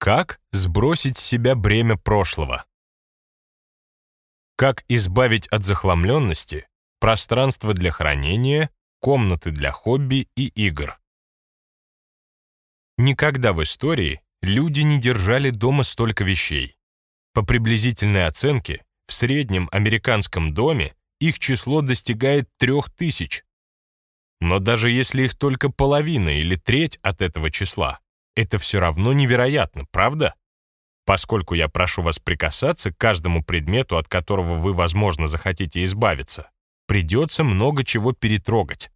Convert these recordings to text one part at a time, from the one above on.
Как сбросить с себя бремя прошлого? Как избавить от захламленности пространство для хранения, комнаты для хобби и игр? Никогда в истории люди не держали дома столько вещей. По приблизительной оценке, в среднем американском доме их число достигает трех тысяч. Но даже если их только половина или треть от этого числа, это все равно невероятно, правда? Поскольку я прошу вас прикасаться к каждому предмету, от которого вы, возможно, захотите избавиться, придется много чего перетрогать.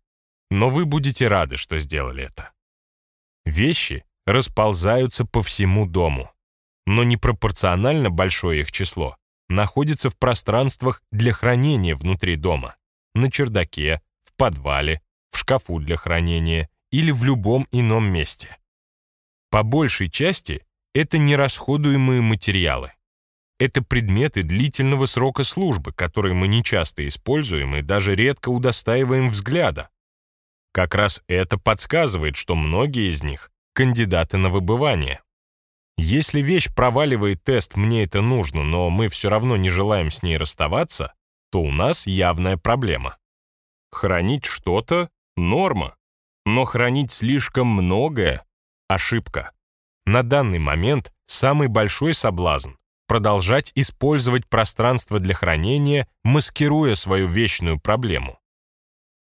Но вы будете рады, что сделали это. Вещи расползаются по всему дому, но непропорционально большое их число находится в пространствах для хранения внутри дома, на чердаке, в подвале, в шкафу для хранения или в любом ином месте. По большей части это нерасходуемые материалы. Это предметы длительного срока службы, которые мы нечасто используем и даже редко удостаиваем взгляда. Как раз это подсказывает, что многие из них — кандидаты на выбывание. Если вещь проваливает тест «мне это нужно», но мы все равно не желаем с ней расставаться, то у нас явная проблема. Хранить что-то — норма, но хранить слишком многое ошибка. На данный момент самый большой соблазн — продолжать использовать пространство для хранения, маскируя свою вечную проблему.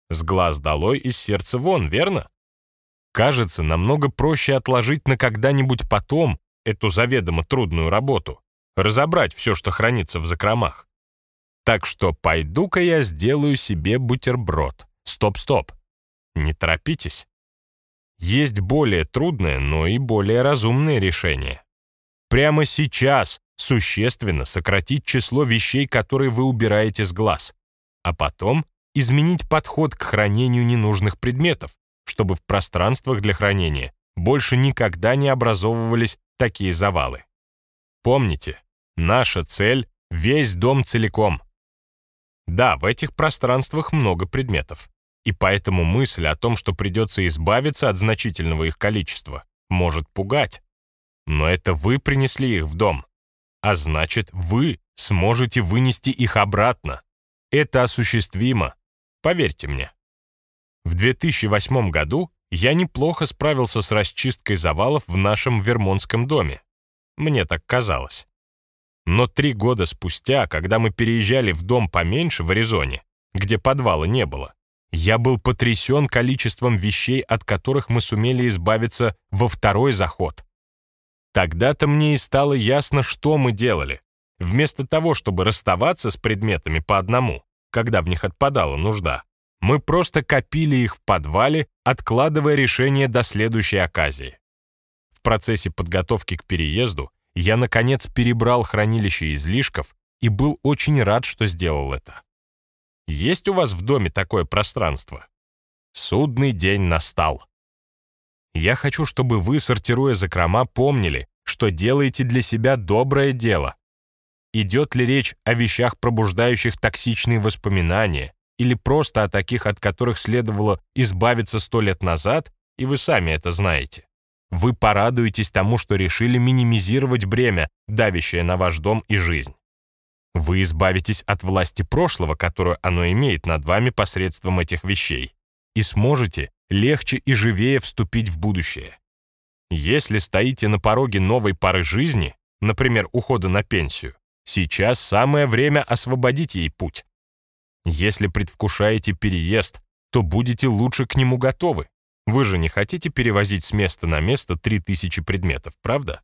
С глаз долой, из сердца вон, верно? Кажется, намного проще отложить на когда-нибудь потом эту заведомо трудную работу, разобрать все, что хранится в закромах. Так что пойду-ка я сделаю себе бутерброд. Стоп-стоп. Не торопитесь. Есть более трудное, но и более разумное решение. Прямо сейчас существенно сократить число вещей, которые вы убираете с глаз, а потом изменить подход к хранению ненужных предметов, чтобы в пространствах для хранения больше никогда не образовывались такие завалы. Помните, наша цель — весь дом целиком. Да, в этих пространствах много предметов. И поэтому мысль о том, что придется избавиться от значительного их количества, может пугать. Но это вы принесли их в дом. А значит, вы сможете вынести их обратно. Это осуществимо. Поверьте мне. В 2008 году я неплохо справился с расчисткой завалов в нашем вермонтском доме. Мне так казалось. Но три года спустя, когда мы переезжали в дом поменьше в Аризоне, где подвала не было, я был потрясен количеством вещей, от которых мы сумели избавиться во второй заход. Тогда-то мне и стало ясно, что мы делали. Вместо того, чтобы расставаться с предметами по одному, когда в них отпадала нужда, мы просто копили их в подвале, откладывая решение до следующей оказии. В процессе подготовки к переезду я, наконец, перебрал хранилище излишков и был очень рад, что сделал это. Есть у вас в доме такое пространство? Судный день настал. Я хочу, чтобы вы, сортируя закрома, помнили, что делаете для себя доброе дело. Идет ли речь о вещах, пробуждающих токсичные воспоминания, или просто о таких, от которых следовало избавиться сто лет назад, и вы сами это знаете. Вы порадуетесь тому, что решили минимизировать бремя, давящее на ваш дом и жизнь. Вы избавитесь от власти прошлого, которую оно имеет над вами посредством этих вещей, и сможете легче и живее вступить в будущее. Если стоите на пороге новой поры жизни, например, ухода на пенсию, сейчас самое время освободить ей путь. Если предвкушаете переезд, то будете лучше к нему готовы. Вы же не хотите перевозить с места на место 3000 предметов, правда?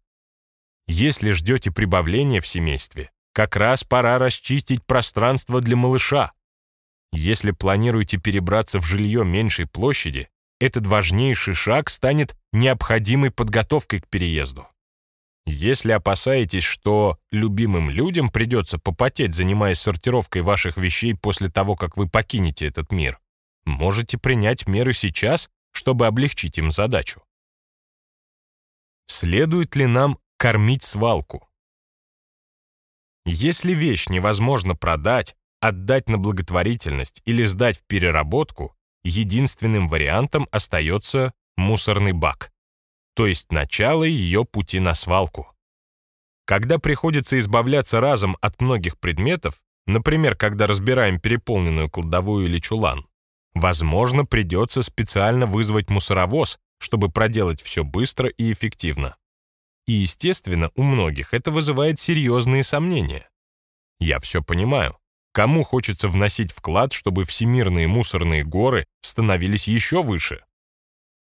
Если ждете прибавления в семействе, как раз пора расчистить пространство для малыша. Если планируете перебраться в жилье меньшей площади, этот важнейший шаг станет необходимой подготовкой к переезду. Если опасаетесь, что любимым людям придется попотеть, занимаясь сортировкой ваших вещей после того, как вы покинете этот мир, можете принять меры сейчас, чтобы облегчить им задачу. Следует ли нам кормить свалку? Если вещь невозможно продать, отдать на благотворительность или сдать в переработку, единственным вариантом остается мусорный бак. то есть начало ее пути на свалку. Когда приходится избавляться разом от многих предметов, например, когда разбираем переполненную кладовую или чулан, возможно, придется специально вызвать мусоровоз, чтобы проделать все быстро и эффективно. И, естественно, у многих это вызывает серьезные сомнения. Я все понимаю. Кому хочется вносить вклад, чтобы всемирные мусорные горы становились еще выше?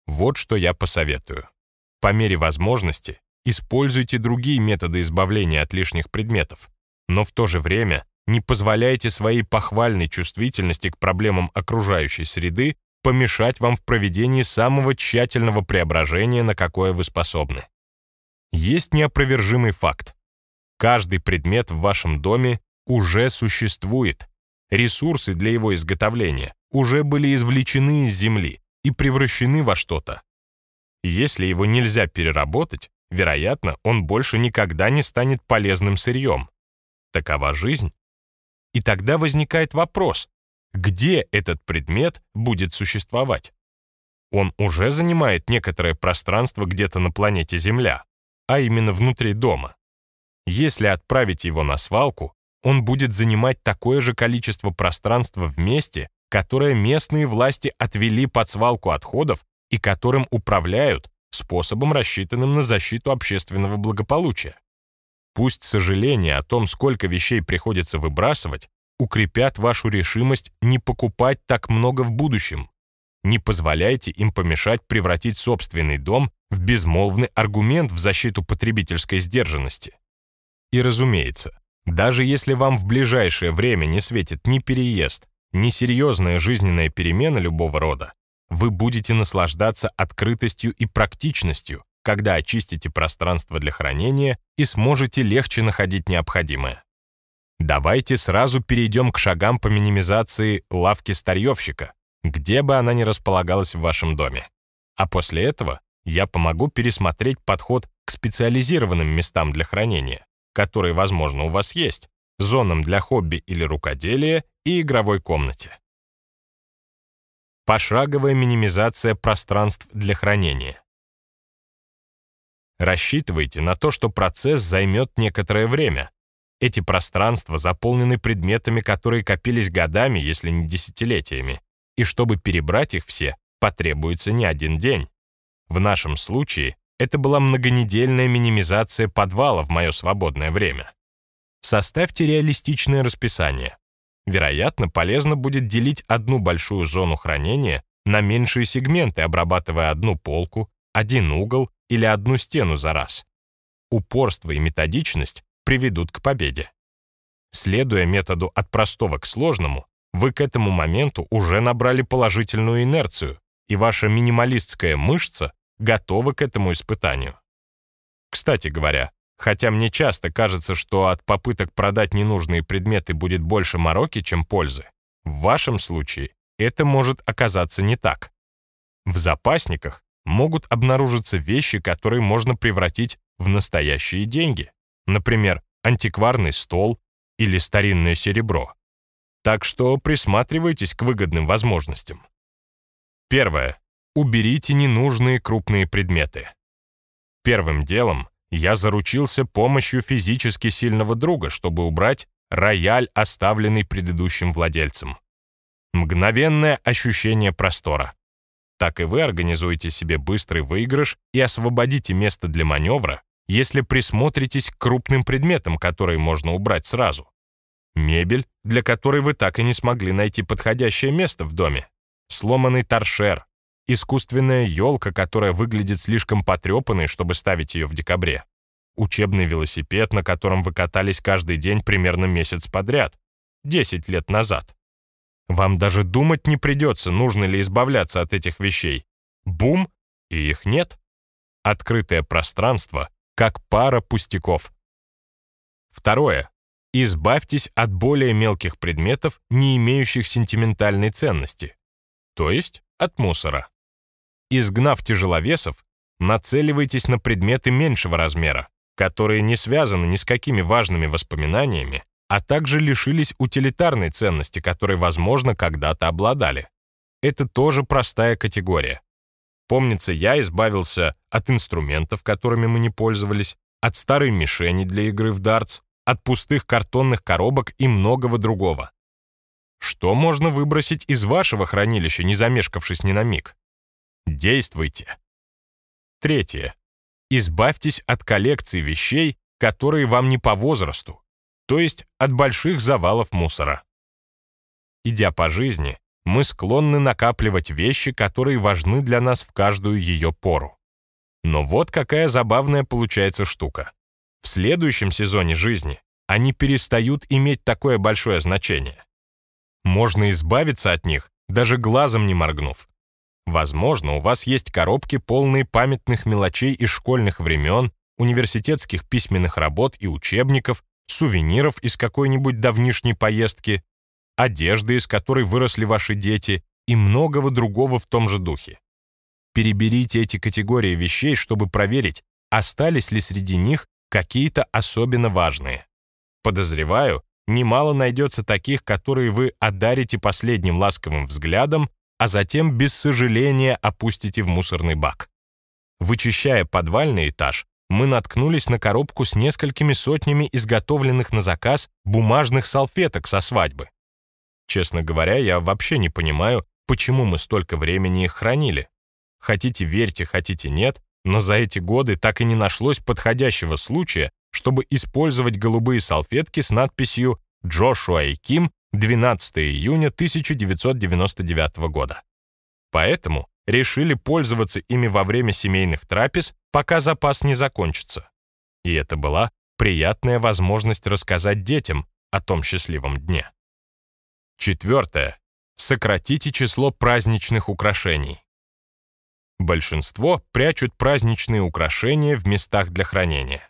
Вот что я посоветую. По мере возможности используйте другие методы избавления от лишних предметов, но в то же время не позволяйте своей похвальной чувствительности к проблемам окружающей среды помешать вам в проведении самого тщательного преображения, на какое вы способны. Есть неопровержимый факт. Каждый предмет в вашем доме уже существует. Ресурсы для его изготовления уже были извлечены из земли и превращены во что-то. Если его нельзя переработать, вероятно, он больше никогда не станет полезным сырьем. Такова жизнь. И тогда возникает вопрос, где этот предмет будет существовать? Он уже занимает некоторое пространство где-то на планете Земля, а именно внутри дома. Если отправить его на свалку, он будет занимать такое же количество пространства в месте, которое местные власти отвели под свалку отходов и которым управляют способом, рассчитанным на защиту общественного благополучия. Пусть сожаления о том, сколько вещей приходится выбрасывать, укрепят вашу решимость не покупать так много в будущем. Не позволяйте им помешать превратить собственный дом в безмолвный аргумент в защиту потребительской сдержанности. И разумеется, даже если вам в ближайшее время не светит ни переезд, ни серьезная жизненная перемена любого рода, вы будете наслаждаться открытостью и практичностью, когда очистите пространство для хранения и сможете легче находить необходимое. Давайте сразу перейдем к шагам по минимизации лавки старьевщика, где бы она ни располагалась в вашем доме. А после этого я помогу пересмотреть подход к специализированным местам для хранения, которые, возможно, у вас есть, зонам для хобби или рукоделия и игровой комнате. Пошаговая минимизация пространств для хранения. Рассчитывайте на то, что процесс займет некоторое время. Эти пространства заполнены предметами, которые копились годами, если не десятилетиями, и чтобы перебрать их все, потребуется не один день. В нашем случае это была многонедельная минимизация подвала в мое свободное время. Составьте реалистичное расписание. Вероятно, полезно будет делить одну большую зону хранения на меньшие сегменты, обрабатывая одну полку, один угол или одну стену за раз. Упорство и методичность приведут к победе. Следуя методу от простого к сложному, вы к этому моменту уже набрали положительную инерцию, и ваша минималистская мышца готовы к этому испытанию. Кстати говоря, хотя мне часто кажется, что от попыток продать ненужные предметы будет больше мороки, чем пользы, в вашем случае это может оказаться не так. В запасниках могут обнаружиться вещи, которые можно превратить в настоящие деньги, например, антикварный стол или старинное серебро. Так что присматривайтесь к выгодным возможностям. Первое. Уберите ненужные крупные предметы. Первым делом я заручился помощью физически сильного друга, чтобы убрать рояль, оставленный предыдущим владельцем. Мгновенное ощущение простора. Так и вы организуете себе быстрый выигрыш и освободите место для маневра, если присмотритесь к крупным предметам, которые можно убрать сразу. Мебель, для которой вы так и не смогли найти подходящее место в доме. Сломанный торшер, искусственная елка, которая выглядит слишком потрепанной, чтобы ставить ее в декабре, учебный велосипед, на котором вы катались каждый день примерно месяц подряд, 10 лет назад. Вам даже думать не придется, нужно ли избавляться от этих вещей. Бум, и их нет. Открытое пространство, как пара пустяков. Второе. Избавьтесь от более мелких предметов, не имеющих сентиментальной ценности, то есть от мусора. Изгнав тяжеловесов, нацеливайтесь на предметы меньшего размера, которые не связаны ни с какими важными воспоминаниями, а также лишились утилитарной ценности, которой, возможно, когда-то обладали. Это тоже простая категория. Помнится, я избавился от инструментов, которыми мы не пользовались, от старой мишени для игры в дартс, от пустых картонных коробок и многого другого. Что можно выбросить из вашего хранилища, не замешкавшись ни на миг? Действуйте. Третье. Избавьтесь от коллекции вещей, которые вам не по возрасту, то есть от больших завалов мусора. Идя по жизни, мы склонны накапливать вещи, которые важны для нас в каждую ее пору. Но вот какая забавная получается штука. В следующем сезоне жизни они перестают иметь такое большое значение. Можно избавиться от них, даже глазом не моргнув. Возможно, у вас есть коробки, полные памятных мелочей из школьных времен, университетских письменных работ и учебников, сувениров из какой-нибудь давнишней поездки, одежды, из которой выросли ваши дети, и многого другого в том же духе. Переберите эти категории вещей, чтобы проверить, остались ли среди них какие-то особенно важные. Подозреваю, немало найдется таких, которые вы одарите последним ласковым взглядом, а затем без сожаления опустите в мусорный бак. Вычищая подвальный этаж, мы наткнулись на коробку с несколькими сотнями изготовленных на заказ бумажных салфеток со свадьбы. Честно говоря, я вообще не понимаю, почему мы столько времени их хранили. Хотите верьте, хотите нет, но за эти годы так и не нашлось подходящего случая, чтобы использовать голубые салфетки с надписью «Джошуа и Ким, 12 июня 1999 года». Поэтому решили пользоваться ими во время семейных трапез, пока запас не закончится. И это была приятная возможность рассказать детям о том счастливом дне. Четвертое. Сократите число праздничных украшений. Большинство прячут праздничные украшения в местах для хранения.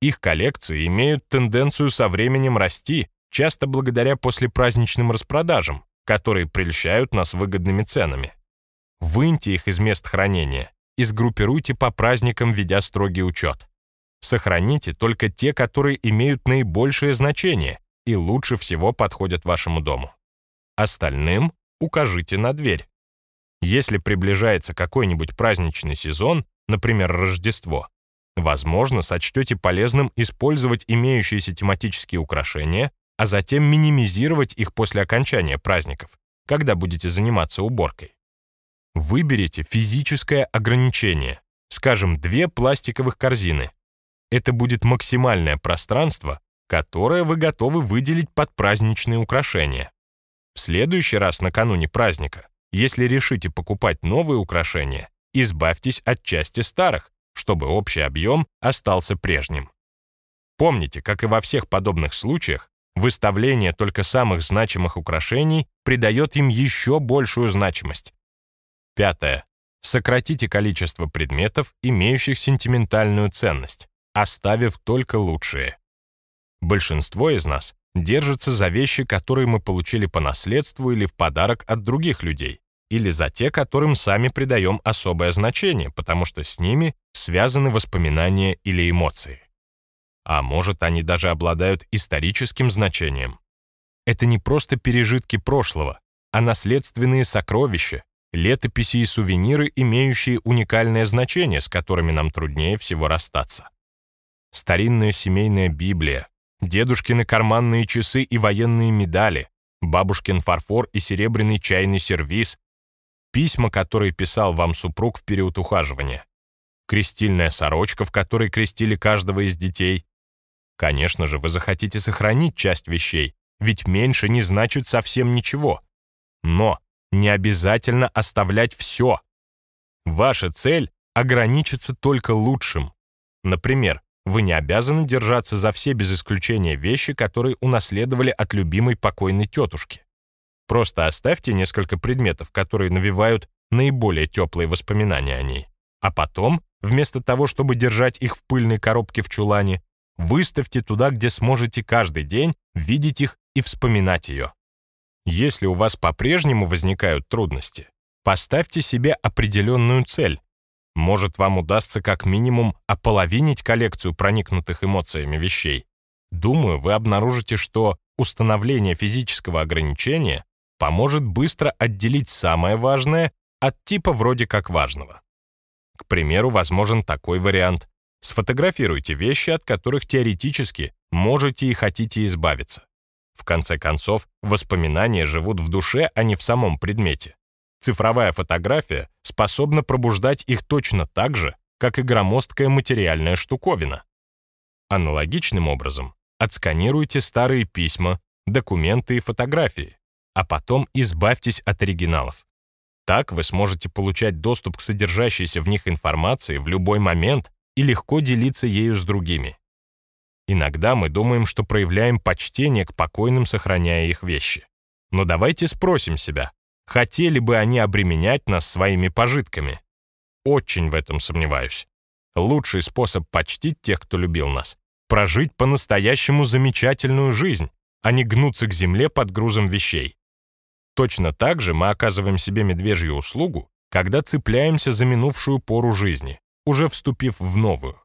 Их коллекции имеют тенденцию со временем расти, часто благодаря послепраздничным распродажам, которые прельщают нас выгодными ценами. Выньте их из мест хранения и сгруппируйте по праздникам, ведя строгий учет. Сохраните только те, которые имеют наибольшее значение и лучше всего подходят вашему дому. Остальным укажите на дверь. Если приближается какой-нибудь праздничный сезон, например, Рождество, возможно, сочтете полезным использовать имеющиеся тематические украшения, а затем минимизировать их после окончания праздников, когда будете заниматься уборкой. Выберите физическое ограничение, скажем, две пластиковых корзины. Это будет максимальное пространство, которое вы готовы выделить под праздничные украшения. В следующий раз накануне праздника если решите покупать новые украшения, избавьтесь от части старых, чтобы общий объем остался прежним. Помните, как и во всех подобных случаях, выставление только самых значимых украшений придает им еще большую значимость. Пятое. Сократите количество предметов, имеющих сентиментальную ценность, оставив только лучшие. Большинство из нас держится за вещи, которые мы получили по наследству или в подарок от других людей или за те, которым сами придаем особое значение, потому что с ними связаны воспоминания или эмоции. А может, они даже обладают историческим значением. Это не просто пережитки прошлого, а наследственные сокровища, летописи и сувениры, имеющие уникальное значение, с которыми нам труднее всего расстаться. Старинная семейная Библия, дедушкины карманные часы и военные медали, бабушкин фарфор и серебряный чайный сервиз, письма, которые писал вам супруг в период ухаживания, крестильная сорочка, в которой крестили каждого из детей. Конечно же, вы захотите сохранить часть вещей, ведь меньше не значит совсем ничего. Но не обязательно оставлять все. Ваша цель — ограничиться только лучшим. Например, вы не обязаны держаться за все без исключения вещи, которые унаследовали от любимой покойной тетушки. Просто оставьте несколько предметов, которые навевают наиболее теплые воспоминания о ней. А потом, вместо того, чтобы держать их в пыльной коробке в чулане, выставьте туда, где сможете каждый день видеть их и вспоминать ее. Если у вас по-прежнему возникают трудности, поставьте себе определенную цель. Может, вам удастся как минимум ополовинить коллекцию проникнутых эмоциями вещей. Думаю, вы обнаружите, что установление физического ограничения поможет быстро отделить самое важное от типа вроде как важного. К примеру, возможен такой вариант. Сфотографируйте вещи, от которых теоретически можете и хотите избавиться. В конце концов, воспоминания живут в душе, а не в самом предмете. Цифровая фотография способна пробуждать их точно так же, как и громоздкая материальная штуковина. Аналогичным образом отсканируйте старые письма, документы и фотографии, а потом избавьтесь от оригиналов. Так вы сможете получать доступ к содержащейся в них информации в любой момент и легко делиться ею с другими. Иногда мы думаем, что проявляем почтение к покойным, сохраняя их вещи. Но давайте спросим себя, хотели бы они обременять нас своими пожитками? Очень в этом сомневаюсь. Лучший способ почтить тех, кто любил нас — прожить по-настоящему замечательную жизнь, а не гнуться к земле под грузом вещей. Точно так же мы оказываем себе медвежью услугу, когда цепляемся за минувшую пору жизни, уже вступив в новую.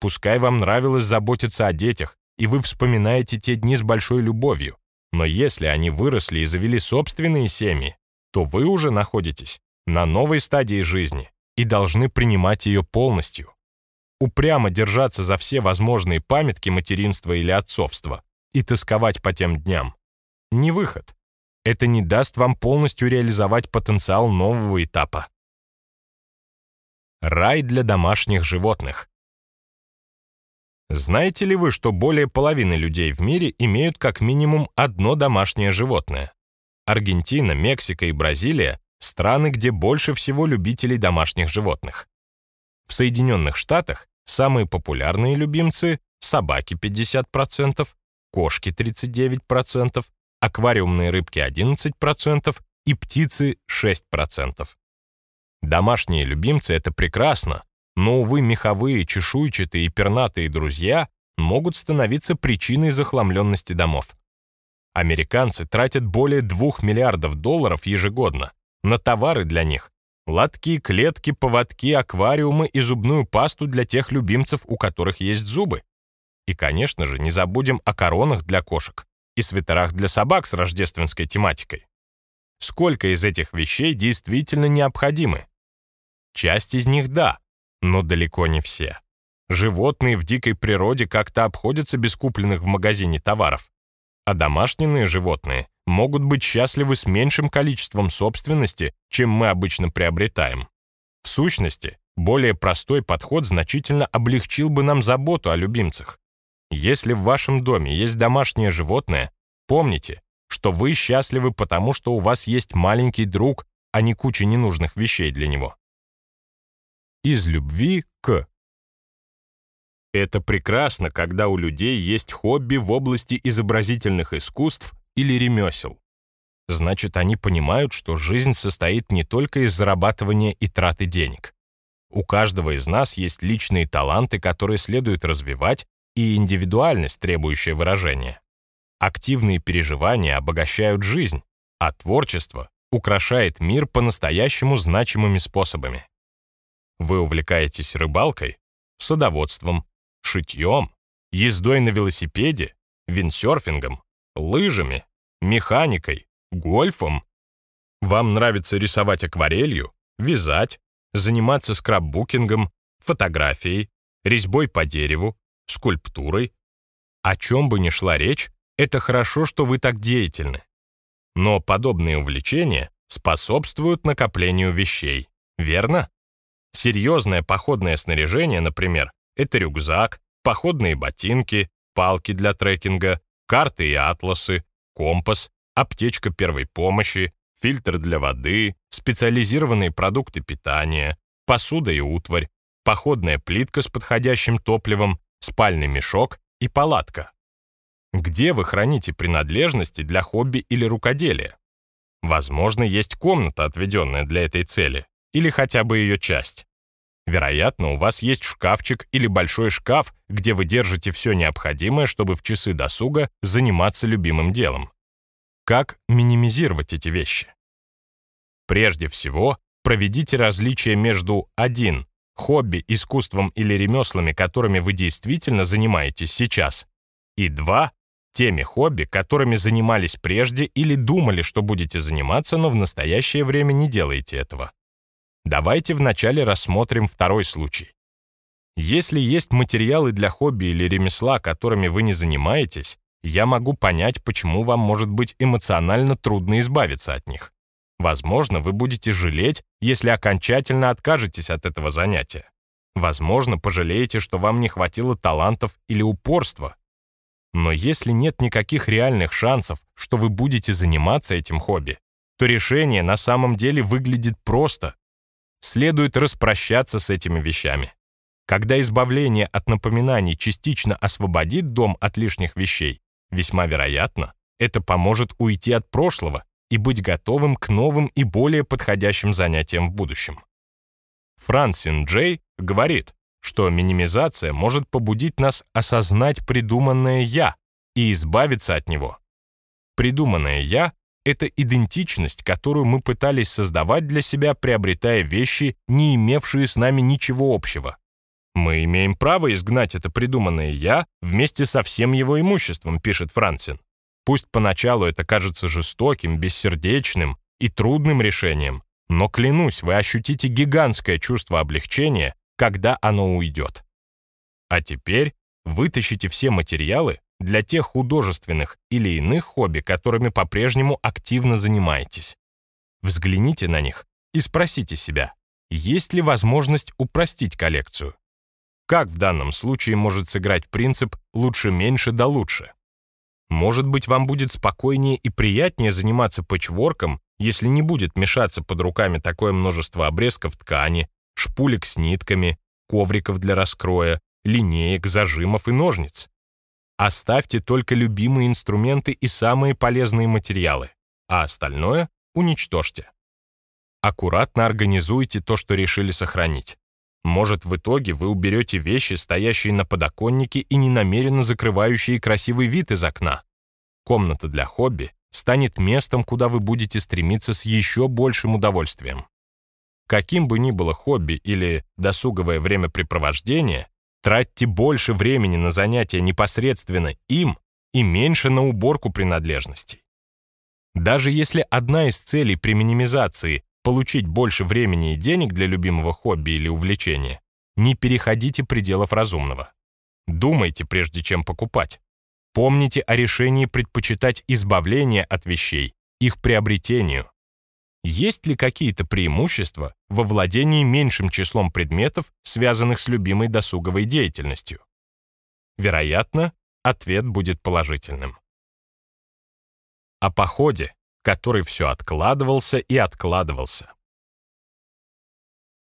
Пускай вам нравилось заботиться о детях, и вы вспоминаете те дни с большой любовью, но если они выросли и завели собственные семьи, то вы уже находитесь на новой стадии жизни и должны принимать ее полностью. Упрямо держаться за все возможные памятки материнства или отцовства и тосковать по тем дням. Не выход. Это не даст вам полностью реализовать потенциал нового этапа. Рай для домашних животных. Знаете ли вы, что более половины людей в мире имеют как минимум одно домашнее животное? Аргентина, Мексика и Бразилия — страны, где больше всего любителей домашних животных. В Соединенных Штатах самые популярные любимцы — собаки 50%, кошки 39%, аквариумные рыбки 11% и птицы 6%. Домашние любимцы — это прекрасно, но, увы, меховые, чешуйчатые и пернатые друзья могут становиться причиной захламленности домов. Американцы тратят более 2 миллиардов долларов ежегодно на товары для них, лотки, клетки, поводки, аквариумы и зубную пасту для тех любимцев, у которых есть зубы. И, конечно же, не забудем о коронах для кошек и свитерах для собак с рождественской тематикой. Сколько из этих вещей действительно необходимы? Часть из них — да, но далеко не все. Животные в дикой природе как-то обходятся без купленных в магазине товаров. А домашние животные могут быть счастливы с меньшим количеством собственности, чем мы обычно приобретаем. В сущности, более простой подход значительно облегчил бы нам заботу о любимцах. Если в вашем доме есть домашнее животное, помните, что вы счастливы потому, что у вас есть маленький друг, а не куча ненужных вещей для него. Из любви к. Это прекрасно, когда у людей есть хобби в области изобразительных искусств или ремесел. Значит, они понимают, что жизнь состоит не только из зарабатывания и траты денег. У каждого из нас есть личные таланты, которые следует развивать, и индивидуальность, требующая выражения. Активные переживания обогащают жизнь, а творчество украшает мир по-настоящему значимыми способами. Вы увлекаетесь рыбалкой, садоводством, шитьем, ездой на велосипеде, виндсерфингом, лыжами, механикой, гольфом. Вам нравится рисовать акварелью, вязать, заниматься скраббукингом, фотографией, резьбой по дереву, скульптурой. О чем бы ни шла речь, это хорошо, что вы так деятельны. Но подобные увлечения способствуют накоплению вещей, верно? Серьезное походное снаряжение, например, это рюкзак, походные ботинки, палки для трекинга, карты и атласы, компас, аптечка первой помощи, фильтр для воды, специализированные продукты питания, посуда и утварь, походная плитка с подходящим топливом, спальный мешок и палатка. Где вы храните принадлежности для хобби или рукоделия? Возможно, есть комната, отведенная для этой цели, или хотя бы ее часть. Вероятно, у вас есть шкафчик или большой шкаф, где вы держите все необходимое, чтобы в часы досуга заниматься любимым делом. Как минимизировать эти вещи? Прежде всего, проведите различие между 1. Хобби, искусством или ремеслами, которыми вы действительно занимаетесь сейчас, и 2. Теми хобби, которыми занимались прежде или думали, что будете заниматься, но в настоящее время не делаете этого. Давайте вначале рассмотрим второй случай. Если есть материалы для хобби или ремесла, которыми вы не занимаетесь, я могу понять, почему вам может быть эмоционально трудно избавиться от них. Возможно, вы будете жалеть, если окончательно откажетесь от этого занятия. Возможно, пожалеете, что вам не хватило талантов или упорства. Но если нет никаких реальных шансов, что вы будете заниматься этим хобби, то решение на самом деле выглядит просто. Следует распрощаться с этими вещами. Когда избавление от напоминаний частично освободит дом от лишних вещей, весьма вероятно, это поможет уйти от прошлого и быть готовым к новым и более подходящим занятиям в будущем. Франсин Джей говорит, что минимизация может побудить нас осознать придуманное «я» и избавиться от него. Придуманное «я» — это идентичность, которую мы пытались создавать для себя, приобретая вещи, не имевшие с нами ничего общего. Мы имеем право изгнать это придуманное «я» вместе со всем его имуществом, пишет Франсин. Пусть поначалу это кажется жестоким, бессердечным и трудным решением, но клянусь, вы ощутите гигантское чувство облегчения, когда оно уйдет. А теперь вытащите все материалы для тех художественных или иных хобби, которыми по-прежнему активно занимаетесь. Взгляните на них и спросите себя, есть ли возможность упростить коллекцию. Как в данном случае может сыграть принцип «лучше меньше да лучше»? Может быть, вам будет спокойнее и приятнее заниматься пэтчворком, если не будет мешаться под руками такое множество обрезков ткани, шпулек с нитками, ковриков для раскроя, линеек, зажимов и ножниц. Оставьте только любимые инструменты и самые полезные материалы, а остальное уничтожьте. Аккуратно организуйте то, что решили сохранить. Может, в итоге вы уберете вещи, стоящие на подоконнике и ненамеренно закрывающие красивый вид из окна. Комната для хобби станет местом, куда вы будете стремиться с еще большим удовольствием. Каким бы ни было хобби или досуговое времяпрепровождение, тратьте больше времени на занятия непосредственно им и меньше на уборку принадлежностей. Даже если одна из целей при минимизации получить больше времени и денег для любимого хобби или увлечения, не переходите пределов разумного. Думайте, прежде чем покупать. Помните о решении предпочитать избавление от вещей, их приобретению. Есть ли какие-то преимущества во владении меньшим числом предметов, связанных с любимой досуговой деятельностью? Вероятно, ответ будет положительным. О походе который все откладывался и откладывался.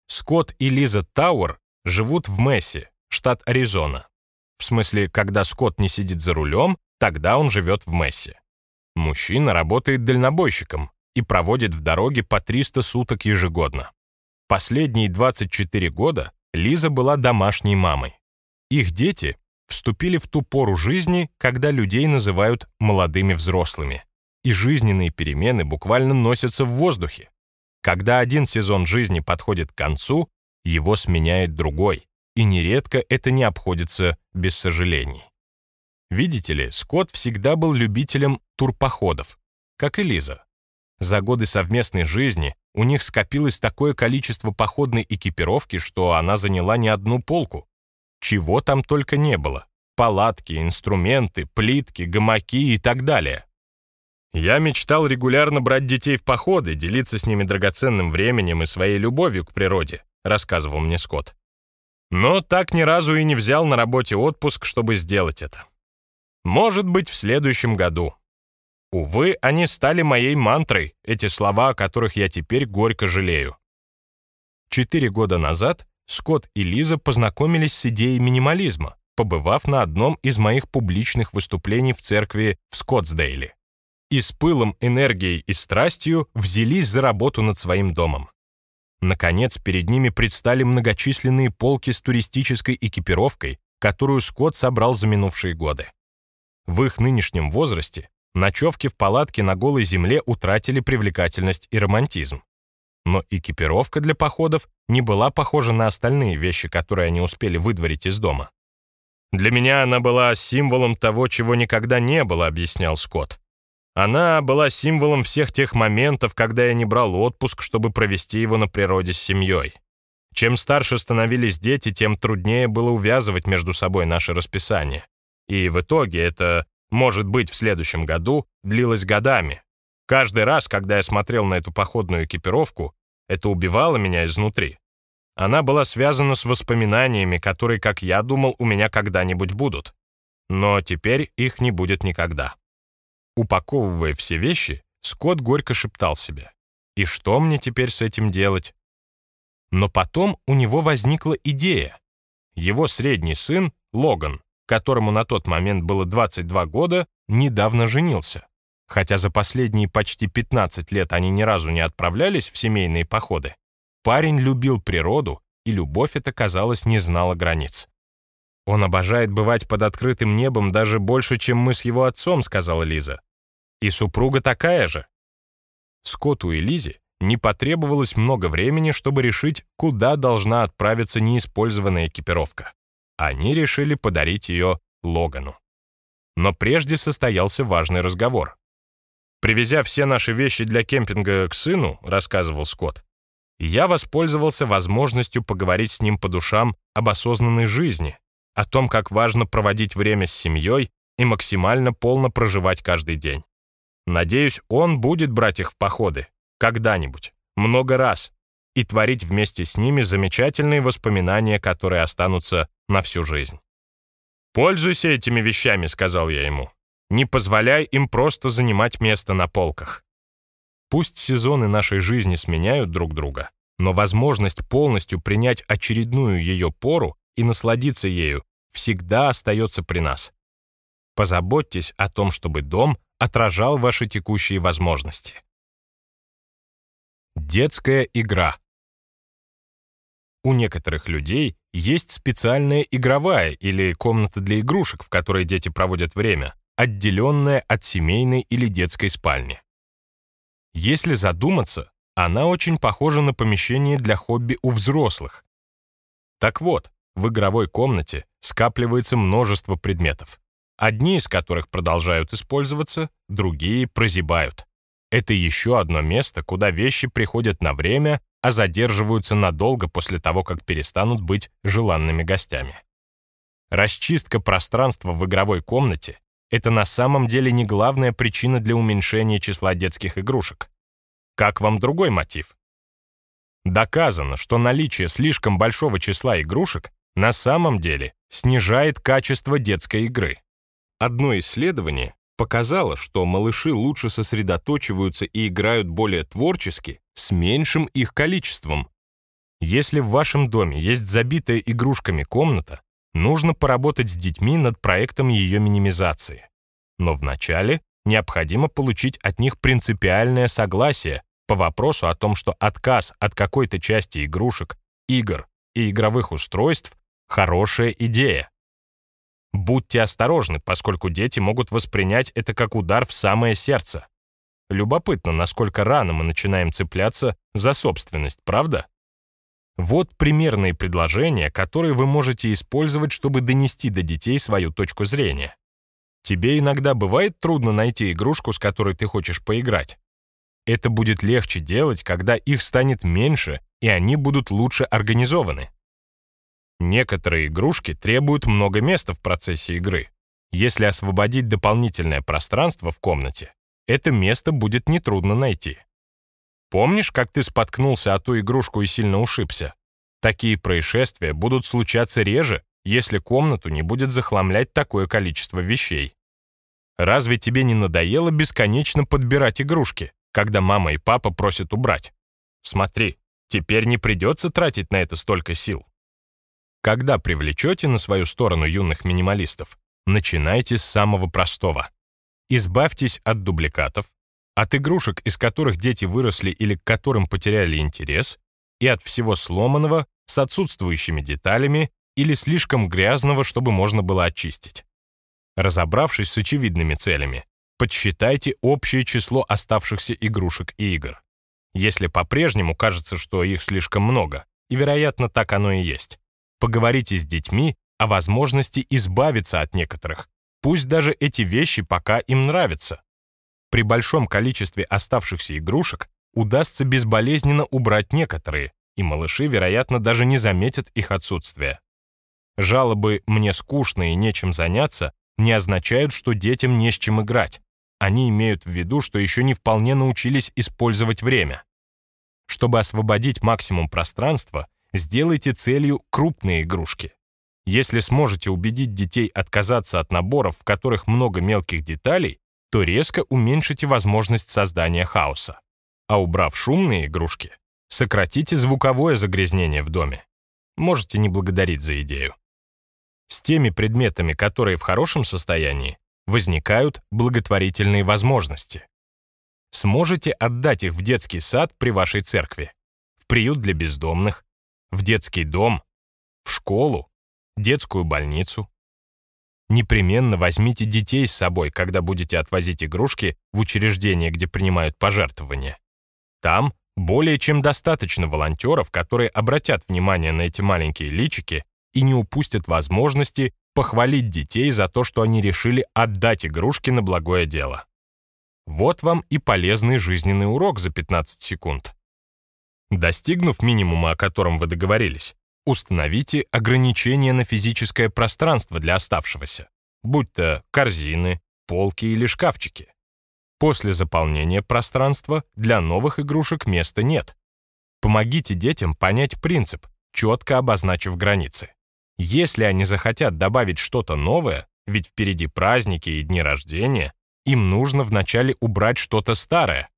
Скотт и Лиза Тауэр живут в Месси, штат Аризона. В смысле, когда Скотт не сидит за рулем, тогда он живет в Месси. Мужчина работает дальнобойщиком и проводит в дороге по 300 суток ежегодно. Последние 24 года Лиза была домашней мамой. Их дети вступили в ту пору жизни, когда людей называют молодыми взрослыми и жизненные перемены буквально носятся в воздухе. Когда один сезон жизни подходит к концу, его сменяет другой, и нередко это не обходится без сожалений. Видите ли, Скотт всегда был любителем турпоходов, как и Лиза. За годы совместной жизни у них скопилось такое количество походной экипировки, что она заняла не одну полку. Чего там только не было. Палатки, инструменты, плитки, гамаки и так далее. Я мечтал регулярно брать детей в походы, делиться с ними драгоценным временем и своей любовью к природе, рассказывал мне Скотт. Но так ни разу и не взял на работе отпуск, чтобы сделать это. Может быть, в следующем году. Увы, они стали моей мантрой, эти слова, о которых я теперь горько жалею. Четыре года назад Скотт и Лиза познакомились с идеей минимализма, побывав на одном из моих публичных выступлений в церкви в Скоттсдейле и с пылом, энергией и страстью взялись за работу над своим домом. Наконец, перед ними предстали многочисленные полки с туристической экипировкой, которую Скотт собрал за минувшие годы. В их нынешнем возрасте ночевки в палатке на голой земле утратили привлекательность и романтизм. Но экипировка для походов не была похожа на остальные вещи, которые они успели выдворить из дома. «Для меня она была символом того, чего никогда не было», — объяснял Скотт. Она была символом всех тех моментов, когда я не брал отпуск, чтобы провести его на природе с семьей. Чем старше становились дети, тем труднее было увязывать между собой наше расписание. И в итоге это, может быть, в следующем году длилось годами. Каждый раз, когда я смотрел на эту походную экипировку, это убивало меня изнутри. Она была связана с воспоминаниями, которые, как я думал, у меня когда-нибудь будут. Но теперь их не будет никогда. Упаковывая все вещи, Скотт горько шептал себе. «И что мне теперь с этим делать?» Но потом у него возникла идея. Его средний сын, Логан, которому на тот момент было 22 года, недавно женился. Хотя за последние почти 15 лет они ни разу не отправлялись в семейные походы, парень любил природу, и любовь эта, казалось, не знала границ. «Он обожает бывать под открытым небом даже больше, чем мы с его отцом», — сказала Лиза. «И супруга такая же». Скотту и Лизе не потребовалось много времени, чтобы решить, куда должна отправиться неиспользованная экипировка. Они решили подарить ее Логану. Но прежде состоялся важный разговор. «Привезя все наши вещи для кемпинга к сыну», — рассказывал Скотт, я воспользовался возможностью поговорить с ним по душам об осознанной жизни, о том, как важно проводить время с семьей и максимально полно проживать каждый день. Надеюсь, он будет брать их в походы, когда-нибудь, много раз, и творить вместе с ними замечательные воспоминания, которые останутся на всю жизнь. «Пользуйся этими вещами», — сказал я ему. «Не позволяй им просто занимать место на полках». Пусть сезоны нашей жизни сменяют друг друга, но возможность полностью принять очередную ее пору и насладиться ею всегда остается при нас. Позаботьтесь о том, чтобы дом отражал ваши текущие возможности. Детская игра. У некоторых людей есть специальная игровая или комната для игрушек, в которой дети проводят время, отделенная от семейной или детской спальни. Если задуматься, она очень похожа на помещение для хобби у взрослых. Так вот, в игровой комнате скапливается множество предметов, одни из которых продолжают использоваться, другие прозябают. Это еще одно место, куда вещи приходят на время, а задерживаются надолго после того, как перестанут быть желанными гостями. Расчистка пространства в игровой комнате — это на самом деле не главная причина для уменьшения числа детских игрушек. Как вам другой мотив? Доказано, что наличие слишком большого числа игрушек на самом деле снижает качество детской игры. Одно исследование показало, что малыши лучше сосредоточиваются и играют более творчески с меньшим их количеством. Если в вашем доме есть забитая игрушками комната, нужно поработать с детьми над проектом ее минимизации. Но вначале необходимо получить от них принципиальное согласие по вопросу о том, что отказ от какой-то части игрушек, игр и игровых устройств — хорошая идея. Будьте осторожны, поскольку дети могут воспринять это как удар в самое сердце. Любопытно, насколько рано мы начинаем цепляться за собственность, правда? Вот примерные предложения, которые вы можете использовать, чтобы донести до детей свою точку зрения. Тебе иногда бывает трудно найти игрушку, с которой ты хочешь поиграть. Это будет легче делать, когда их станет меньше, и они будут лучше организованы. Некоторые игрушки требуют много места в процессе игры. Если освободить дополнительное пространство в комнате, это место будет нетрудно найти. Помнишь, как ты споткнулся о ту игрушку и сильно ушибся? Такие происшествия будут случаться реже, если комнату не будет захламлять такое количество вещей. Разве тебе не надоело бесконечно подбирать игрушки, когда мама и папа просят убрать? Смотри, теперь не придется тратить на это столько сил. Когда привлечете на свою сторону юных минималистов, начинайте с самого простого. Избавьтесь от дубликатов, от игрушек, из которых дети выросли или к которым потеряли интерес, и от всего сломанного с отсутствующими деталями или слишком грязного, чтобы можно было очистить. Разобравшись с очевидными целями, подсчитайте общее число оставшихся игрушек и игр. Если по-прежнему кажется, что их слишком много, и, вероятно, так оно и есть, Поговорите с детьми о возможности избавиться от некоторых, пусть даже эти вещи пока им нравятся. При большом количестве оставшихся игрушек удастся безболезненно убрать некоторые, и малыши, вероятно, даже не заметят их отсутствие. Жалобы «мне скучно и нечем заняться» не означают, что детям не с чем играть. Они имеют в виду, что еще не вполне научились использовать время. Чтобы освободить максимум пространства, сделайте целью крупные игрушки. Если сможете убедить детей отказаться от наборов, в которых много мелких деталей, то резко уменьшите возможность создания хаоса. А убрав шумные игрушки, сократите звуковое загрязнение в доме. Можете не благодарить за идею. С теми предметами, которые в хорошем состоянии, возникают благотворительные возможности. Сможете отдать их в детский сад при вашей церкви, в приют для бездомных, в детский дом, в школу, детскую больницу. Непременно возьмите детей с собой, когда будете отвозить игрушки в учреждение, где принимают пожертвования. Там более чем достаточно волонтеров, которые обратят внимание на эти маленькие личики и не упустят возможности похвалить детей за то, что они решили отдать игрушки на благое дело. Вот вам и полезный жизненный урок за 15 секунд. Достигнув минимума, о котором вы договорились, установите ограничения на физическое пространство для оставшегося, будь то корзины, полки или шкафчики. После заполнения пространства для новых игрушек места нет. Помогите детям понять принцип, четко обозначив границы. Если они захотят добавить что-то новое, ведь впереди праздники и дни рождения, им нужно вначале убрать что-то старое.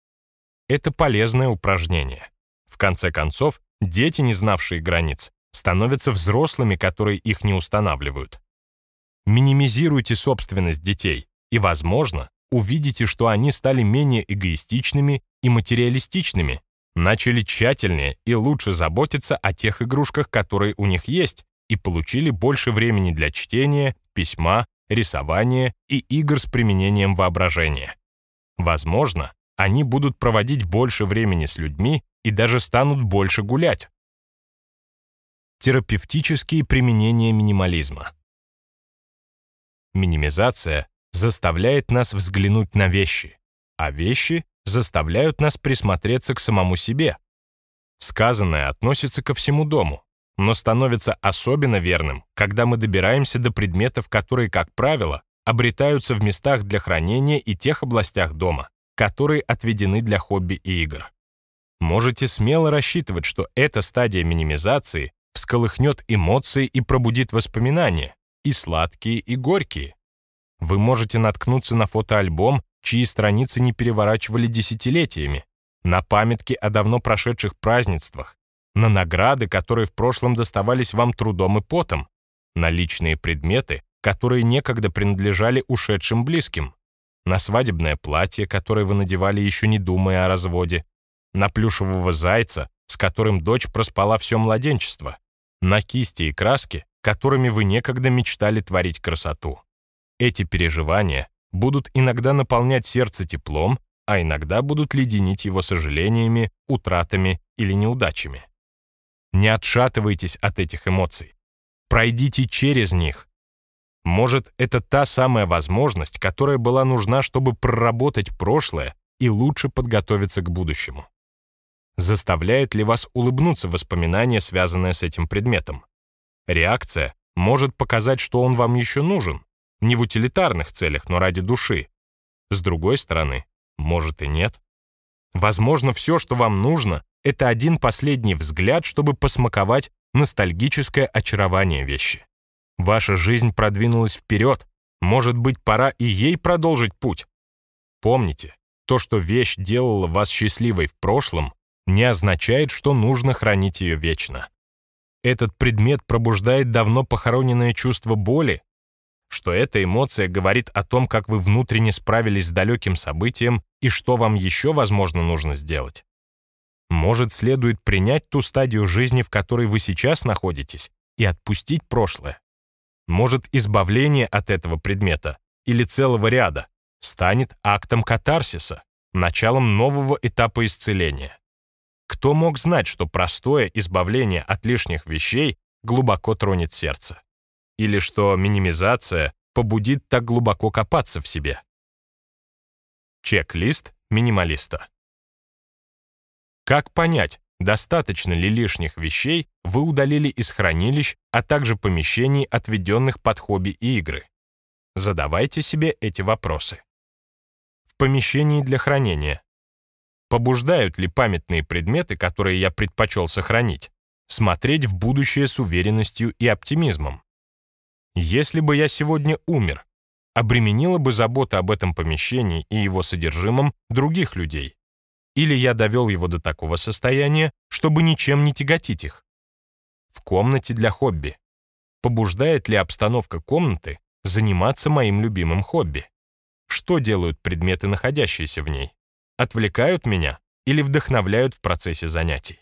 Это полезное упражнение. Конце концов, дети, не знавшие границ, становятся взрослыми, которые их не устанавливают. Минимизируйте собственность детей, и, возможно, увидите, что они стали менее эгоистичными и материалистичными, начали тщательнее и лучше заботиться о тех игрушках, которые у них есть, и получили больше времени для чтения, письма, рисования и игр с применением воображения. Возможно, они будут проводить больше времени с людьми и даже станут больше гулять. Терапевтические применения минимализма. Минимизация заставляет нас взглянуть на вещи, а вещи заставляют нас присмотреться к самому себе. Сказанное относится ко всему дому но становится особенно верным, когда мы добираемся до предметов, которые, как правило, обретаются в местах для хранения и тех областях дома, которые отведены для хобби и игр. Можете смело рассчитывать, что эта стадия минимизации всколыхнет эмоции и пробудит воспоминания, и сладкие, и горькие. Вы можете наткнуться на фотоальбом, чьи страницы не переворачивали десятилетиями, на памятки о давно прошедших празднествах, на награды, которые в прошлом доставались вам трудом и потом, на личные предметы, которые некогда принадлежали ушедшим близким, на свадебное платье, которое вы надевали еще не думая о разводе, на плюшевого зайца, с которым дочь проспала все младенчество, на кисти и краски, которыми вы некогда мечтали творить красоту. Эти переживания будут иногда наполнять сердце теплом, а иногда будут леденить его сожалениями, утратами или неудачами. Не отшатывайтесь от этих эмоций. Пройдите через них. Может, это та самая возможность, которая была нужна, чтобы проработать прошлое и лучше подготовиться к будущему. Заставляет ли вас улыбнуться воспоминание, связанное с этим предметом? Реакция может показать, что он вам еще нужен, не в утилитарных целях, но ради души. С другой стороны, может и нет. Возможно, все, что вам нужно, это один последний взгляд, чтобы посмаковать ностальгическое очарование вещи. Ваша жизнь продвинулась вперед, может быть, пора и ей продолжить путь. Помните, то, что вещь делала вас счастливой в прошлом, не означает, что нужно хранить ее вечно. Этот предмет пробуждает давно похороненное чувство боли, что эта эмоция говорит о том, как вы внутренне справились с далеким событием и что вам еще, возможно, нужно сделать. Может, следует принять ту стадию жизни, в которой вы сейчас находитесь, и отпустить прошлое. Может, избавление от этого предмета или целого ряда станет актом катарсиса, началом нового этапа исцеления. Кто мог знать, что простое избавление от лишних вещей глубоко тронет сердце? Или что минимизация побудит так глубоко копаться в себе? Чек-лист минималиста. Как понять, достаточно ли лишних вещей вы удалили из хранилищ, а также помещений, отведенных под хобби и игры? Задавайте себе эти вопросы. В помещении для хранения. Побуждают ли памятные предметы, которые я предпочел сохранить, смотреть в будущее с уверенностью и оптимизмом? Если бы я сегодня умер, обременила бы забота об этом помещении и его содержимом других людей? Или я довел его до такого состояния, чтобы ничем не тяготить их? В комнате для хобби. Побуждает ли обстановка комнаты заниматься моим любимым хобби? Что делают предметы, находящиеся в ней? Отвлекают меня или вдохновляют в процессе занятий?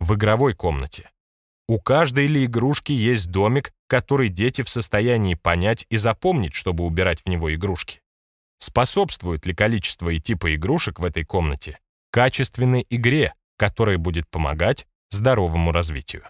В игровой комнате. У каждой ли игрушки есть домик, который дети в состоянии понять и запомнить, чтобы убирать в него игрушки? Способствует ли количество и типа игрушек в этой комнате качественной игре, которая будет помогать здоровому развитию?